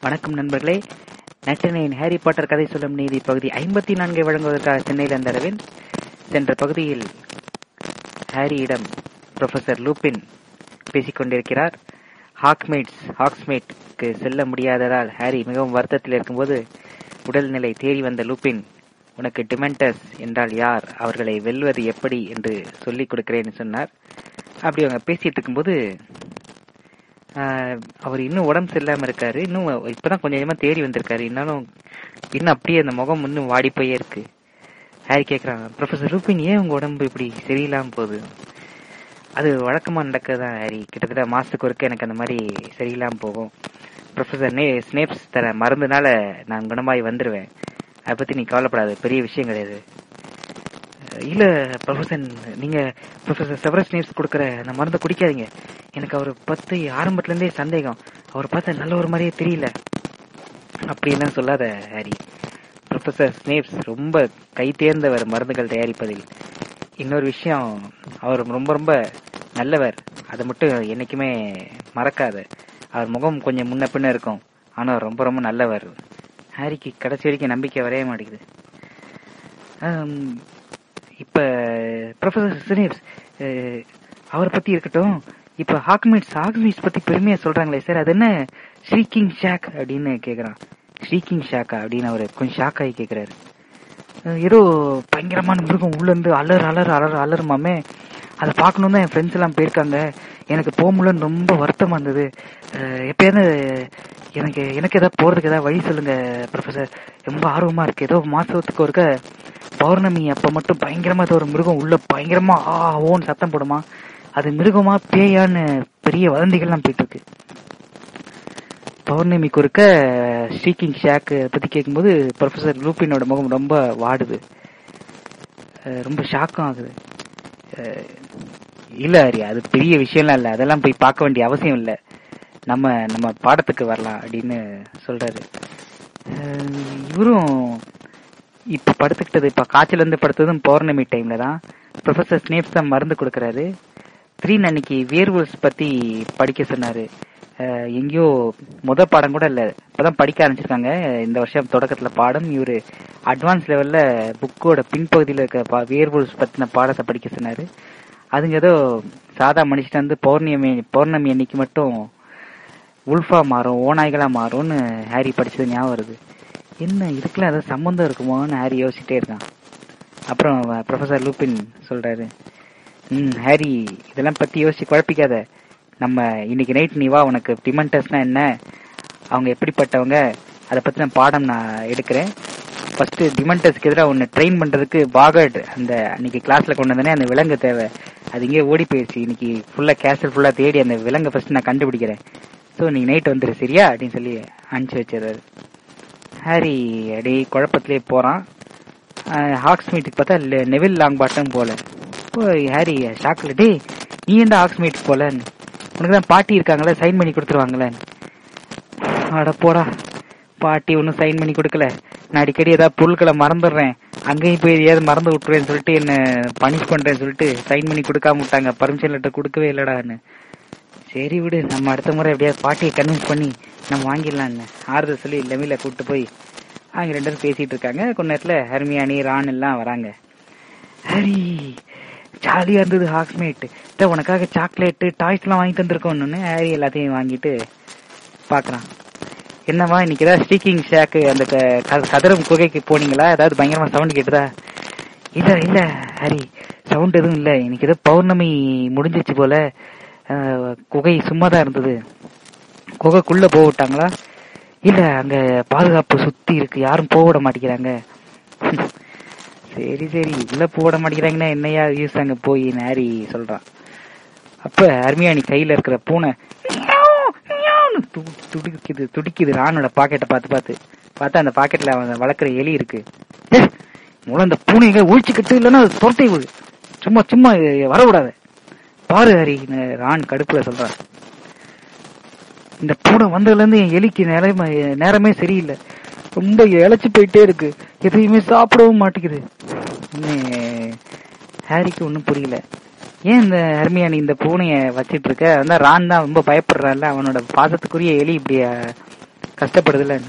வணக்கம் நண்பர்களே. நட்டினையின் Harry Potter கதை சொல்லும் நீதி பகுதி ஐம்பத்தி நான்கை வழங்குவதற்காக சென்னையில் அந்த அரவிந்த் சென்ற பகுதியில் ஹாரியிடம் ப்ரொஃபசர் லூபின் பேசிக் கொண்டிருக்கிறார் ஹாக்மேட்ஸ் ஹாக்ஸ்மேட்க்கு செல்ல முடியாததால் ஹாரி மிகவும் வருத்தத்தில் இருக்கும்போது உடல்நிலை தேறி வந்த லூபின் உனக்கு டிமெண்டஸ் என்றால் யார்? அவர்களை வெல்வது எப்படி? என்று சொல்லிக் கொடுக்கிறேன்னு சொன்னார். அப்படி அவங்க பேசிட்டு இருக்கும்போது அவர் இன்னும் உடம்பு சரியில்லாம இருக்காரு. இன்னும் இப்பதான் கொஞ்சம் கொஞ்சமா தேடி வந்திருக்காரு. இருந்தாலும் இன்னும் அப்படியே அந்த முகம் இன்னும் வாடி போயே இருக்கு. ஹாரி கேக்குறாங்க ப்ரொஃபசர் ரூபின் ஏன் உங்க உடம்பு இப்படி சரியில்லாம போகுது? அது வழக்கமா நடக்கதான் ஹாரி. கிட்டத்தட்ட மாசத்துக்கு ஒருக்க எனக்கு அந்த மாதிரி சரியில்லாம போகும். ப்ரொஃபசர் நே ஸ்னேப்ஸ் தர மருந்துனால நான் குணமாய் வந்துருவேன். அதை பத்தி நீ கவலைப்படாது பெரிய விஷயம் கிடையாது. இல்ல ப்ரொஃபசர் நீங்க ப்ரொஃபசர் செவரஸ் ஸ்னேப்ஸ் கொடுக்குற அந்த மருந்தை குடிக்காதீங்க. எனக்கு அவர் பத்து ஆரம்பத்துல இருந்தே சந்தேகம். அவர் பார்த்தா நல்ல ஒரு மாதிரியே தெரியல. அப்படியெல்லாம் சொல்லாத ஹாரி. ப்ரொஃபசர் ஸ்னேப்ஸ் ரொம்ப கை தேர்ந்தவர் மருந்துகள் தயாரிப்பதில். இன்னொரு விஷயம் அவர் ரொம்ப ரொம்ப நல்லவர். அதை மட்டும் என்னைக்குமே மறக்காத. அவர் முகம் கொஞ்சம் முன்ன பின்ன இருக்கும். ஆனால் ரொம்ப ரொம்ப நல்லவர். ஹாரிக்கு கடைசி வரைக்கும் நம்பிக்கை வரைய மாட்டேங்குது. இப்போ ப்ரொஃபசர் ஸ்னேப்ஸ் அவரை பற்றி இருக்கட்டும் இப்ப ஹாக்மேட் ஹாக்மீட்ஸ் பத்தி பெருமையா சொல்றாங்களே சார் அது என்ன? ஷீக்கிங் ஷாக் அப்படின்னு கேக்குறான். ஷீக்கிங் ஷாக்கா அப்படின்னு அவரு கொஞ்சம் ஷாக் ஆகி கேக்குறாரு. ஏதோ பயங்கரமான மிருகம் உள்ள இருந்து அலர் அலர் அலர் அலருமாமே. அதை பார்க்கணும் தான் என் ஃப்ரெண்ட்ஸ் எல்லாம் போயிருக்காங்க. எனக்கு போக முடியலன்னு ரொம்ப வருத்தமா இருந்தது. எப்பயாவது எனக்கு எனக்கு ஏதாவது போறதுக்கு ஏதாவது வழி சொல்லுங்க ப்ரொஃபசர் ரொம்ப ஆர்வமா இருக்கு. ஏதோ மாசத்துக்கு ஒருக்க பௌர்ணமி அப்ப மட்டும் பயங்கரமா ஏதோ ஒரு மிருகம் உள்ள பயங்கரமா ஆ ஓன்னு சத்தம் போடுமா. அது மிருகமா பேயான்னு பெரிய வதந்திகள்லாம் போயிட்டு இருக்கு பௌர்ணமி குறுக்க ஸ்ரீகிங் ஷாக் பத்தி கேட்கும்போது ப்ரொஃபசர் லூபினோட முகம் ரொம்ப வாடுது. ரொம்ப ஷாக்கும் ஆகுது இல்லை இல்ல ஹரி அது பெரிய விஷயம்லாம் இல்ல. அதெல்லாம் போய் பார்க்க வேண்டிய அவசியம் இல்ல. நம்ம நம்ம பாடத்துக்கு வரலாம் அப்படின்னு சொல்றாரு. இவரும் இப்ப படுத்துக்கிட்டது இப்ப காய்ச்சல் இருந்து படுத்ததும் பௌர்ணமி டைம்ல தான். ப்ரொஃபசர் ஸ்னேப்ஸ் தான் மருந்து கொடுக்கறாரு. த்ரீன் அன்னைக்கு வேர்வல்ஸ் பத்தி படிக்க சொன்னாரு. எங்கேயோ முத பாடம் கூட இல்ல. இப்பதான் படிக்க ஆரம்பிச்சிருக்காங்க. இந்த வருஷம் தொடக்கத்துல பாடம். இவரு அட்வான்ஸ் லெவல்ல புக்கோட பின்பகுதியில இருக்க வேர்வல்ஸ் பத்தின பாடத்தை படிக்க சொன்னாரு. அதுங்க ஏதோ சாதா மனுஷன் வந்து பௌர்ணமி பௌர்ணமி அன்னைக்கு மட்டும் உல்ஃபா மாறும் ஓநாய்களா மாறும்னு ஹாரி படிச்சது ஞாபகம் வருது. என்ன இதுக்கெல்லாம் ஏதாவது சம்மந்தம் இருக்குமோன்னு ஹாரி யோசிச்சுட்டே இருக்கான் அப்புறம் ப்ரொஃபசர் லூபின் சொல்றாரு. ம் ஹாரி இதெல்லாம் பத்தி யோசிச்சு குழப்பிக்காத. நம்ம இன்னைக்கு நைட் நீ வா உனக்கு டிமெண்டஸ்னா என்ன? அவங்க எப்படிப்பட்டவங்க? அதை பத்தி நான் பாடம் நான் எடுக்கிறேன். ஃபர்ஸ்ட் டிமெண்டஸ்க்கு எதிராக உன்னை ட்ரெயின் பண்றதுக்கு பாகட் அந்த அன்னைக்கு கிளாஸ்ல கொண்டு வந்தனே அந்த விலங்கு தேவை. அது இங்கே ஓடி போயிடுச்சு இன்னைக்கு ஃபுல்லா கேசல் ஃபுல்லா தேடி அந்த விலங்கை ஃபர்ஸ்ட் நான் கண்டுபிடிக்கிறேன். ஸோ நீ நைட் வந்துரு சரியா? அப்படின்னு சொல்லி அனுப்பிச்சு வச்சிடுறாரு. ஹாரி அப்படியே குழப்பத்திலே போறான். ஹாக்ஸ் மீட்டுக்கு பார்த்தா நெவில் லாங் பாட்டம் போல. இப்போ ஹாரி ஷாக்ல டே நீ எந்த ஆக்ஸ்மேட் மீட்டுக்கு போல உனக்கு தான் பாட்டி இருக்காங்களே சைன் பண்ணி கொடுத்துருவாங்களேன் அட போடா பாட்டி ஒன்றும் சைன் பண்ணி கொடுக்கல. நான் அடிக்கடி ஏதாவது பொருட்களை மறந்துடுறேன். அங்கேயும் போய் எதையாவது மறந்து விட்டுருவேன்னு சொல்லிட்டு என்ன பனிஷ் பண்றேன்னு சொல்லிட்டு சைன் பண்ணி கொடுக்காம விட்டாங்க. பர்மிஷன் லெட்டர் கொடுக்கவே இல்லடான்னு. சரி விடு நம்ம அடுத்த முறை எப்படியாவது பாட்டியை கன்வின்ஸ் பண்ணி நம்ம வாங்கிடலான்னு. ஆறுதல் சொல்லி லெமில கூப்பிட்டு போய் அவங்க ரெண்டு பேரும் பேசிட்டு இருக்காங்க. கொஞ்ச நேரத்தில் ஹர்மியானி ரான் எல்லாம் வராங்க. ஹரி ஜாலியா இருந்தது ஹாக்ஸ்மேட் உனக்காக சாக்லேட் டாய்ஸ் எல்லாம் வாங்கி தந்திருக்கோம்னு ஹாரி எல்லாத்தையும் வாங்கிட்டு பாக்குறான் என்னவா இன்னைக்கு ஏதாவது ஸ்டீக்கிங் ஷாக்கு அந்த க- கதரும் குகைக்கு போனீங்களா? ஏதாவது பயங்கரமா சவுண்ட் கேட்டுதா? இல்ல இல்ல ஹரி சவுண்ட் எதுவும் இல்ல. இன்னைக்கு ஏதோ பௌர்ணமி முடிஞ்சிச்சு போல. குகை சும்மா தான் இருந்தது. குகைக்குள்ள போக விட்டாங்களா? இல்ல அங்க பாதுகாப்பு சுத்தி இருக்கு. யாரும் போக விட மாட்டேங்கிறாங்க. சரி சரி. உள்ள போட விட மாட்டேங்கிறாங்கன்னா என்னையா யூஸ் அங்க போய் ஹாரி சொல்றான். அப்ப அருமையானி கையில இருக்கிற பூனை துடிக்குது துடிக்குது. ராணோட பாக்கெட்டை பார்த்து பார்த்து. பார்த்தா அந்த பாக்கெட்ல அவன் வளர்க்குற எலி இருக்கு. மூலம் முதல்ல அந்த பூனைகளை ஒழிச்சுக்கிட்டு இல்லைன்னா துரத்தை விடு. சும்மா சும்மா வரவிடாத பாரு ஹரி ரான் கடுப்புல சொல்றான். இந்த பூனை வந்ததுல இருந்து என் எலிக்கு நிலைமை நேரமே சரியில்லை. ரொம்ப இழைச்சு போயிட்டே இருக்கு. எதையுமே சாப்பிடவும் மாட்டேங்குது. இன்னும் ஹாரிக்கு ஒன்றும் புரியல. ஏன் இந்த ஹர்மியானி இந்த பூனையை வச்சிட்டு இருக்க? அதான் ரான் தான் ரொம்ப பயப்படுறான்ல அவனோட பாசத்துக்குரிய எலி இப்படி அஹ், கஷ்டப்படுதுல.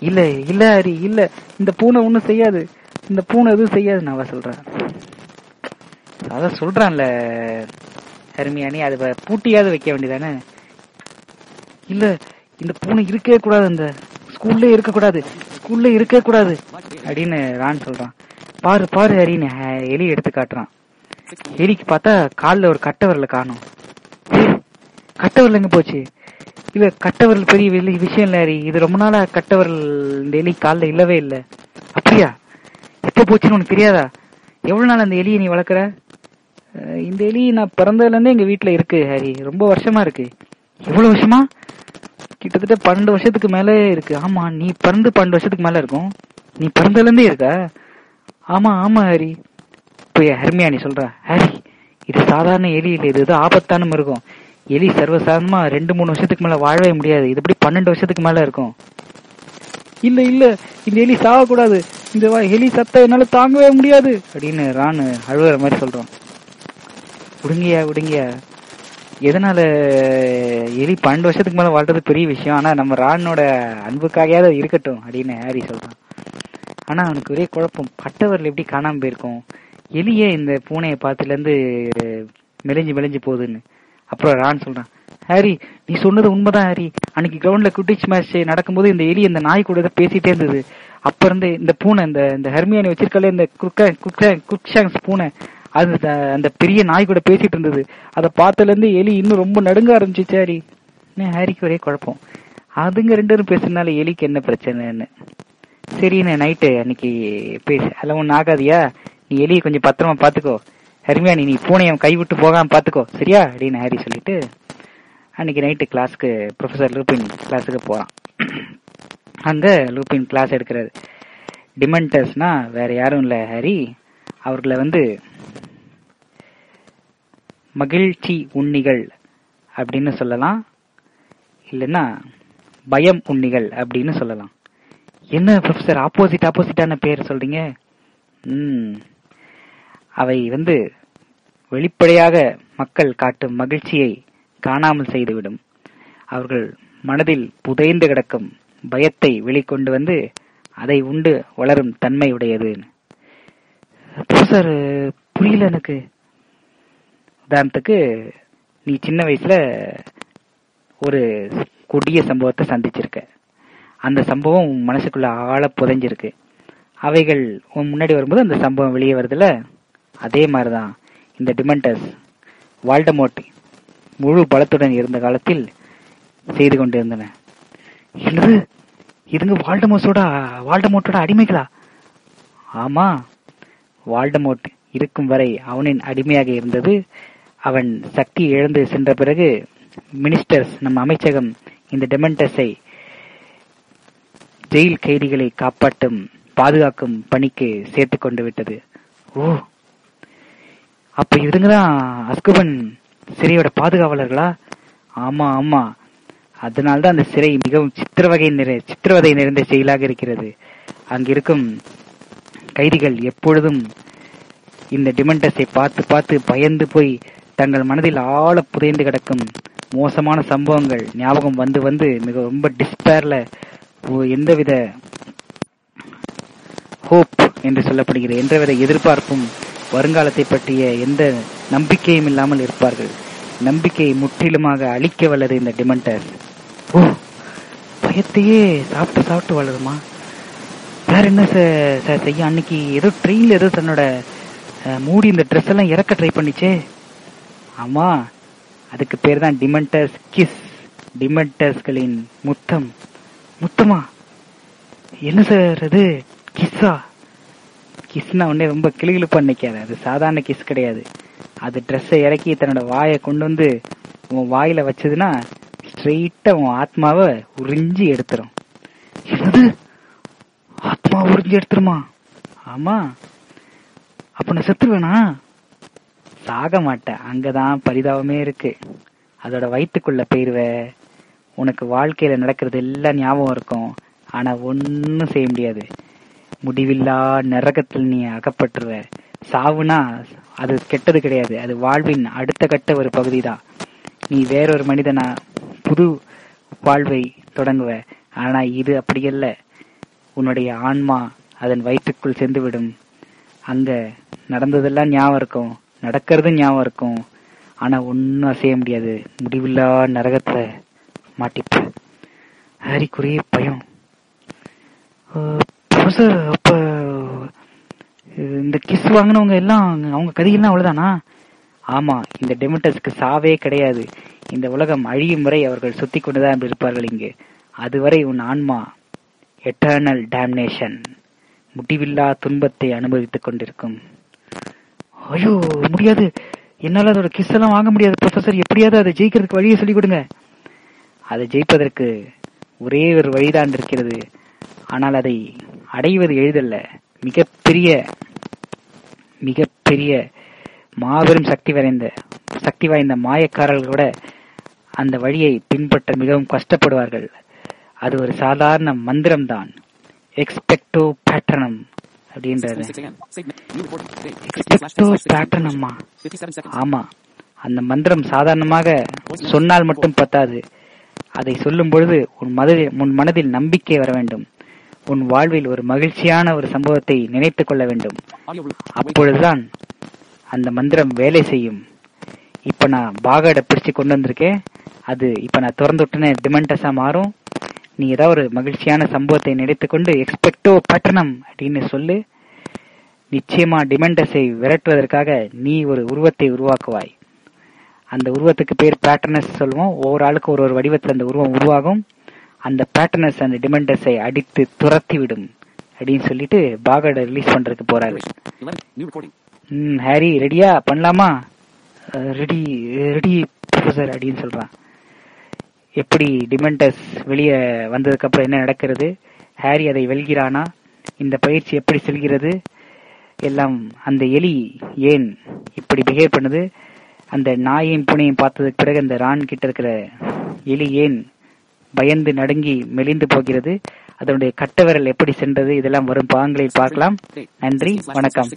இல்ல இல்ல ஹரி இல்ல. இந்த பூனை ஒன்றும் செய்யாது. இந்த பூனை எதுவும் செய்யாது அவ சொல்றேன். அதான் சொல்றான்ல ஹர்மியானி அது வ- பூட்டியாவது வைக்க வேண்டியதானே? இல்ல இந்த பூனை இருக்கவே கூடாது இந்த ஸ்கூல்லே இருக்கக்கூடாது. ஸ்கூல்ல இருக்கவே கூடாது. அப்படின்னு ரான் சொல்றான். பாரு பாரு ஹரின்னு எலி எடுத்து காட்டுறான். எலிக்கு பார்த்தா காலில் ஒரு கட்டவரில் காணும். கட்டவரில் எங்க போச்சு? இல்ல கட்டவரல் பெரிய வெளி- விஷயம் இல்ல ஹரி இது ரொம்ப நாளா கட்டவரல் இந்த எலி காலில் இல்லவே இல்லை. அப்படியா? எப்ப போச்சுன்னு உனக்கு தெரியாதா? எவ்வளவு நாள் அந்த எலியை நீ வளர்க்குற? இந்த எலி நான் பிறந்ததுல இருந்தே எங்க வீட்டுல இருக்கு ஹரி. ரொம்ப வருஷமா இருக்கு. எவ்வளவு வருஷமா? கிட்டத்தட்ட பன்னெண்டு வருஷத்துக்கு மேலே இருக்கு. ஆமா நீ பிறந்து பன்னெண்டு வருஷத்துக்கு மேல இருக்கும். நீ பிறந்ததுலேருந்தே இருக்க. ஆமா ஆமா ஹரி. ஹர்மியா நீ சொல்கிறா ஹரி இது சாதாரண எலி இல்லை. இது ஏதோ ஆபத்தான மிருகம். எலி சர்வசாதாரணமா ரெண்டு மூணு வருஷத்துக்கு மேல வாழவே முடியாது. இது எப்படி பன்னெண்டு வருஷத்துக்கு மேல இருக்கும்? இல்ல இல்ல. இந்த எலி சாகக்கூடாது. இந்த எலி சத்த என்னால தாங்கவே முடியாது. அப்படின்னு ராணு அழுகுற மாதிரி சொல்றான். விடுங்கயா விடுங்கயா எதனால எலி பன்னெண்டு வருஷத்துக்கு மேல வாழ்றது பெரிய விஷயம். ஆனா நம்ம ராணோட அன்புக்காகயாவது இருக்கட்டும் அப்படின்னு ஹாரி சொல்றான். ஆனா அவனுக்கு ஒரே குழப்பம். பட்டவர்கள் எப்படி காணாம போயிருக்கும்? எலியே இந்த பூனையை பார்த்துல இருந்து மெலிஞ்சு மெலிஞ்சு போகுதுன்னு. அப்புறம் ரான் சொல்றான் ஹாரி நீ சொன்னது உண்மைதான் ஹாரி. அன்னைக்கு கிரவுண்ட்ல குட்டிச் மேட்ச் நடக்கும்போது இந்த எலி இந்த நாய் கூட பேசிட்டே இருந்தது. அப்ப இருந்து இந்த பூனை இந்த இந்த ஹெர்மியானி வச்சிருக்கல இந்த குக்க குக்க குக்ஷாங்ஸ் பூனை அது அந்த பெரிய நாய் கூட பேசிட்டு இருந்தது. அதை பார்த்ததுல இருந்து எலி இன்னும் ரொம்ப நடுங்க ஆரம்பிச்சு சாரி ஹாரிக்கு ஒரே குழப்பம். அதுங்க ரெண்டு பேரும் பேசுனால எலிக்கு என்ன பிரச்சனைன்னு. சரிண்ணே நைட்டு அன்னைக்கு பேசு. அதெல்லாம் ஒன்றும் ஆகாதியா? நீ எலியை கொஞ்சம் பத்திரமா பாத்துக்கோ ஹரிமியா நீ பூனையை கைவிட்டு போகாம பாத்துக்கோ சரியா? அப்படின்னு ஹாரி சொல்லிட்டு அன்னைக்கு நைட்டு கிளாஸ்க்கு ப்ரொஃபசர் லூபின் கிளாஸுக்கு போறான். அங்க லூபின் கிளாஸ் எடுக்கிறாரு. டிமெண்டர்ஸ்னா வேற யாரும் இல்ல ஹாரி. அவர்களை வந்து மகிழ்ச்சி உண்ணிகள் அப்படின்னு சொல்லலாம். இல்லைன்னா பயம் உண்ணிகள் அப்படின்னு சொல்லலாம். என்ன ப்ரொஃபஸர் ஆப்போசிட் ஆப்போசிட்டான பேர் சொல்றீங்க? ம். அவை வந்து வெளிப்படையாக மக்கள் காட்டும் மகிழ்ச்சியை காணாமல் செய்துவிடும். அவர்கள் மனதில் புதைந்து கிடக்கும் பயத்தை வெளிக்கொண்டு வந்து அதை உண்டு வளரும் தன்மை உடையது புரியல எனக்கு. உதாரணத்துக்கு நீ சின்ன வயசுல ஒரு கொடிய சம்பவத்தை சந்திச்சிருக்க. அந்த சம்பவம் உன் மனசுக்குள்ள ஆழ புதைஞ்சிருக்கு. அவைகள் உன் முன்னாடி வரும்போது அந்த சம்பவம் வெளியே வருதுல அதே மாதிரிதான். இந்த டிமெண்டஸ் வால்டமோட் முழு பலத்துடன் இருந்த காலத்தில் செய்து கொண்டிருந்தன. என்னது? இதுங்க வால்டமோஸோட வால்டமோட்டோட அடிமைகளா? ஆமா வால்டமோட் இருக்கும் வரை அவனின் அடிமையாக இருந்தது அவன் சக்தி இழந்து சென்ற பிறகு மினிஸ்டர்ஸ் நம்ம அமைச்சகம் இந்த டெமெண்டஸை ஜெயில் கைதிகளை காப்பாற்றும் பாதுகாக்கும் பணிக்கு சேர்த்து கொண்டு விட்டது. ஓ அப்ப இதுங்கதான் அஸ்குபன் சிறையோட பாதுகாவலர்களா? ஆமா ஆமா. அதனால்தான் அந்த சிறை மிகவும் சித்திரவகை நிறை சித்திரவதை நிறைந்த செயலாக இருக்கிறது. அங்கிருக்கும் கைதிகள் எப்பொழுதும் இந்த டிமெண்டஸை பார்த்து பார்த்து பயந்து போய் தங்கள் மனதில் ஆழ புதைந்து கிடக்கும் மோசமான சம்பவங்கள் ஞாபகம் வந்து வந்து மிக ரொம்ப டிஸ்பேர்ல எந்தவித ஹோப் என்று சொல்லப்படுகிற எந்தவித எதிர்பார்ப்பும் வருங்காலத்தை பற்றிய எந்த நம்பிக்கையும் இல்லாமல் இருப்பார்கள். நம்பிக்கையை முற்றிலுமாக அழிக்க வல்லது இந்த டிமெண்டர் ஓ பயத்தையே சாப்பிட்டு சாப்பிட்டு வளருமா? வேற என்ன சார் சார் செய்ய? அன்னைக்கு ஏதோ ட்ரெயின்ல ஏதோ தன்னோட மூடி இந்த ட்ரெஸ் எல்லாம் இறக்க ட்ரை பண்ணிச்சே. ஆமா. அதுக்கு பேர் தான் டிமெண்டர்ஸ் கிஸ் டிமெண்டர்ஸ்களின் முத்தம். முத்தமா? என்ன சார் அது? கிஸ்ஸா கிஸ்னா உடனே ரொம்ப கிளிகிழப்பா நிக்காது அது சாதாரண கிஸ் கிடையாது. அது ட்ரெஸ்ஸை இறக்கி தன்னோட வாயை கொண்டு வந்து உன் வாயில வச்சதுன்னா ஸ்ட்ரெயிட்டா உன் ஆத்மாவை உறிஞ்சி எடுத்துரும். என்னது? ஆத்மா உறிஞ்சி எடுத்துருமா? ஆமா. அப்ப நான் செத்துருவேனா? சாக மாட்டேன் அங்கதான் பரிதாபமே இருக்கு. அதோட வயிற்றுக்குள்ள போயிருவ. உனக்கு வாழ்க்கையில நடக்கிறது எல்லாம் ஞாபகம் இருக்கும். ஆனா ஒன்னும் செய்ய முடியாது. முடிவில்லா நரகத்தில் நீ அகப்பட்டுருவ. சாவுனா அது கெட்டது கிடையாது. அது வாழ்வின் அடுத்த கட்ட ஒரு பகுதி தான் நீ வேறொரு மனிதனா புது வாழ்வை தொடங்குவ. ஆனா இது அப்படியல்ல. உன்னுடைய ஆன்மா அதன் வயிற்றுக்குள் சென்றுவிடும். அங்க நடந்ததெல்லாம் ஞாபகம் இருக்கும். நடக்கிறது ஞாபகம் இருக்கும். ஆனா ஒன்னும் அசைய முடியாது. முடிவில்லா நரகத்துல மாட்டிப்ப. ஹரிக்குரிய பயம். ப்ரொஃபசர் அப்ப இந்த கிஸ் வாங்கினவங்க எல்லாம் அவங்க கதையெல்லாம் அவ்வளவுதானா? ஆமா இந்த டெமட்டஸ்க்கு சாவே கிடையாது. இந்த உலகம் அழியும் வரை அவர்கள் சுத்தி கொண்டுதான் இருப்பார்கள் இங்கு. அதுவரை உன் ஆன்மா எட்டர்னல் டேம்னேஷன் முடிவில்லா துன்பத்தை அனுபவித்துக் கொண்டிருக்கும். ஐயோ முடியாது. என்னால அதோட கிஸ் எல்லாம் வாங்க முடியாது ப்ரொஃபசர் எப்படியாவது அதை ஜெயிக்கிறதுக்கு வழியை சொல்லிக் கொடுங்க அதை ஜெயிப்பதற்கு ஒரே ஒரு வழிதான் இருக்கிறது. ஆனால் அதை அடைவது எளிதல்ல. மிகப்பெரிய மிகப்பெரிய மாபெரும் சக்தி வாய்ந்த சக்தி வாய்ந்த மாயக்காரர்கள் கூட அந்த வழியை பின்பற்ற மிகவும் கஷ்டப்படுவார்கள். அது ஒரு சாதாரண மந்திரம் தான் எக்ஸ்பெக்டோ பேட்டர்னம் அப்படின்றது 6 a.m. Save new recording. Date. எக்ஸ்பெக்டோ 57 seconds. ஆமா. அந்த மந்திரம் சாதாரணமாக சொன்னால் மட்டும் பத்தாது. அதை சொல்லும் பொழுது உன் மனதில் உன் மனதில் நம்பிக்கை வர வேண்டும். உன் வாழ்வில் ஒரு மகிழ்ச்சியான ஒரு சம்பவத்தை நினைத்துக் கொள்ள வேண்டும். அப்பொழுதுதான் அந்த மந்திரம் வேலை செய்யும். இப்ப நான் பாகாட பிடிச்சு கொண்டு வந்திருக்கேன். அது இப்ப நான் திறந்து விட்டேன்னு டிமெண்டஸா மாறும். நீ ஏதாவது ஒரு மகிழ்ச்சியான சம்பவத்தை நினைத்துக்கொண்டு எக்ஸ்பெக்டோ பட்டணம் அப்படின்னு சொல்லு. நிச்சயமா டிமெண்டஸை விரட்டுவதற்காக நீ ஒரு உருவத்தை உருவாக்குவாய். அந்த உருவத்துக்கு பேர் பேட்டர்னஸ் சொல்லுவோம். ஒவ்வொரு ஆளுக்கு ஒரு ஒரு வடிவத்தில் அந்த உருவம் உருவாகும். அந்த பேட்டர்னஸ் அந்த டிமெண்டஸை அடித்து துரத்தி விடும் அப்படின்னு சொல்லிட்டு பாகட ரிலீஸ் பண்றதுக்கு போறாரு. ஹாரி ரெடியா பண்ணலாமா? ரெடி ரெடி ப்ரொஃபசர் அப்படின்னு சொல்றான். எப்படி டிமெண்டஸ் வெளியே வந்ததுக்கு அப்புறம் என்ன நடக்கிறது? ஹாரி அதை வெல்கிறானா? இந்த பயிற்சி எப்படி செல்கிறது? எல்லாம் அந்த எலி ஏன் இப்படி பிஹேவ் பண்ணுது? அந்த நாயையும் பூனையும் பார்த்ததுக்கு பிறகு அந்த ரான் கிட்ட இருக்கிற எலி ஏன் பயந்து நடுங்கி மெலிந்து போகிறது? அதனுடைய கட்டவிரல் எப்படி சென்றது? இதெல்லாம் வரும் பாகங்களில் பார்க்கலாம். நன்றி. வணக்கம்.